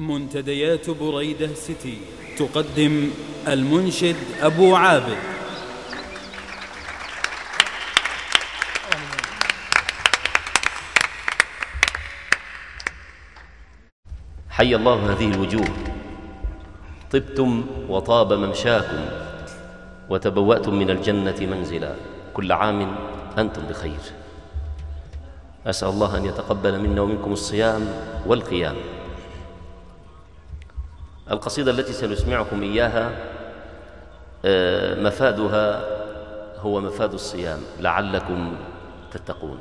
منتديات بريدة سيتي تقدم المنشد أبو عابد. حي الله هذه الوجوه. طبتم وطاب ممشاكم وتبوأتم من الجنة منزلا. كل عام أنتم بخير. أسأل الله أن يتقبل منا ومنكم الصيام والقيام. القصيدة التي سنسمعكم إياها آه، مفادها هو مفاد الصيام لعلكم تتقون.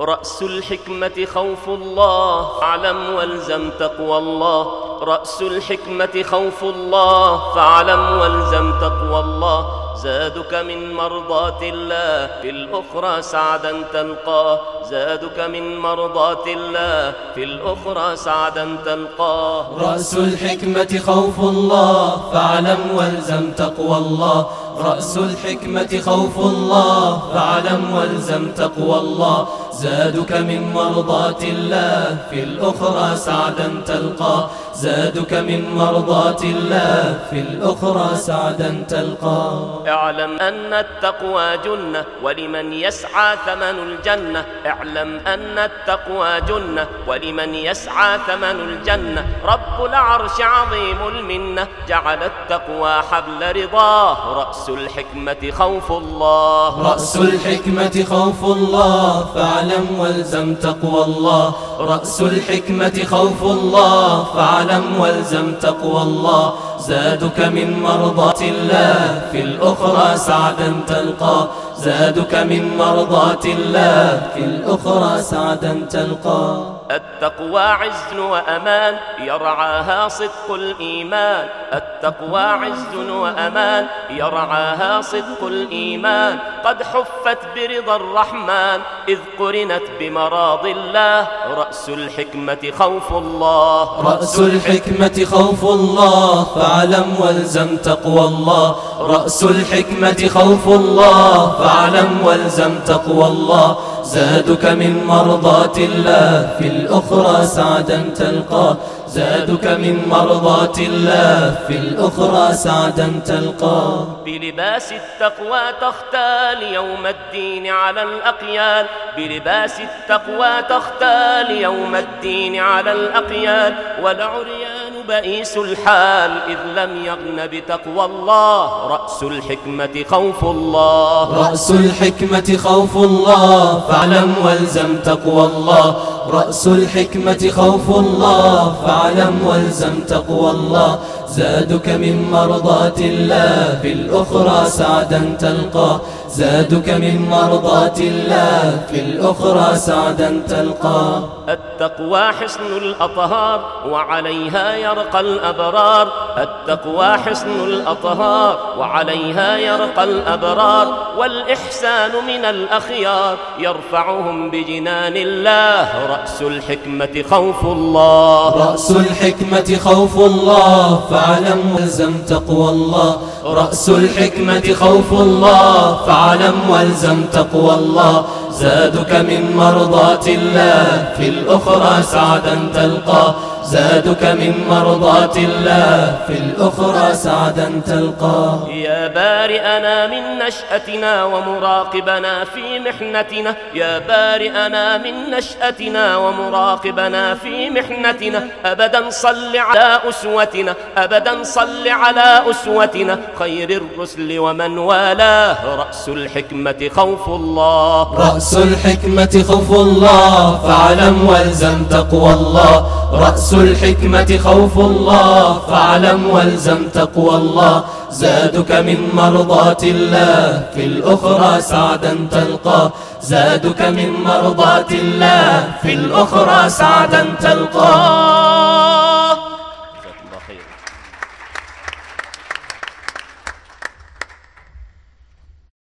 رأس الحكمة خوف الله فاعلم والزم تقوى الله. رأس الحكمة خوف الله فاعلم والزم تقوى الله. زادك من مرضاة الله في الأخرى سعدا تلقاه زادك من مرضاة الله في الأخرى سعدا تلقاه رأس الحكمة خوف الله فاعلم والزم تقوى الله. رأس الحكمة خوف الله فاعلم والزم تقوى الله. زادك من مرضاة الله في الأخرى سعدا تلقى. زادك من مرضاة الله في الأخرى سعدا تلقى. اعلم أن التقوى جنة ولمن يسعى ثمن الجنة. اعلم أن التقوى جنة ولمن يسعى ثمن الجنة. رب العرش عظيم المنة جعل التقوى حبل رضاه. رأس الحكمة خوف الله. رأس الحكمة خوف الله. فاعلم والزم تقوى الله. رأس الحكمة خوف الله. فاعلم والزم تقوى الله. زادك من مرضاة الله. في الأخرى سعدا تلقى. زادك من مرضاة الله. في الأخرى سعدا تلقى. التقوى عز وأمان يرعاها صدق الإيمان. التقوى عز وأمان يرعاها صدق الإيمان. قد حفت برضا الرحمن إذ قرنت بمراض الله. رأس الحكمة خوف الله. رأس الحكمة خوف الله. فاعلم وألزم تقوى الله. رأس الحكمة خوف الله. فاعلم وألزم تقوى الله. زادك من مرضاة الله. في الأخرى سعدا تلقى. زادك من مرضاة الله في الأخرى سعدا تلقى. بلباس التقوى تختال يوم الدين على الأقيال بلباس التقوى تختال يوم الدين على الأقيال والعريان بئيس الحال إذ لم يغن بتقوى الله رأس الحكمة خوف الله. رأس الحكمة خوف الله. فاعلم وألزم تقوى الله. رأس الحكمة خوف الله. فاعلم وألزم تقوى الله. زادك من مرضاة الله في الأخرى سعدا تلقى. زادك من مرضاة الله في الأخرى سعدا تلقى. التقوى حصن الأطهار وعليها يرقى الأبرار. التقوى حصن الأطهار وعليها يرقى الأبرار. والإحسان من الأخيار يرفعهم بجنان الله. رأس الحكمة خوف الله. رأس الحكمة خوف الله. فاعلم والزم تقوى الله. رأس الحكمة خوف الله. فاعلم والزم تقوى الله. زادك من مرضاة الله. في الأخرى سعدا تلقى. زادك من مرضاة الله في الأخرى سعدا تلقى. يا بارئنا من نشأتنا ومراقبنا في محنتنا. يا بارئنا من نشأتنا ومراقبنا في محنتنا. أبدا صل على أسوتنا أبدا صل على أسوتنا. خير الرسل ومن والاه رأس الحكمة خوف الله. رأس الحكمة خوف الله فاعلم وألزم تقوى الله. رأس الحكمة خوف الله فاعلم والزم تقوى الله. زادك من مرضاة الله في الأخرى سعدا تلقى. زادك من مرضاة الله في الأخرى سعدا تلقى.